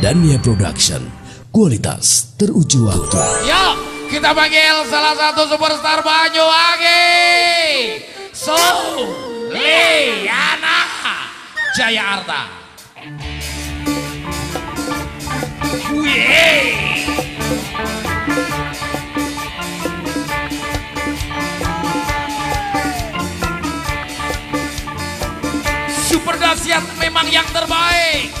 Dania Production, kualitas teruji waktu. Yuk, kita panggil salah satu superstar Banyuwangi. Suliana Jaya Arta. Wih. Super dahsyat memang yang terbaik.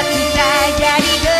は伝えやりと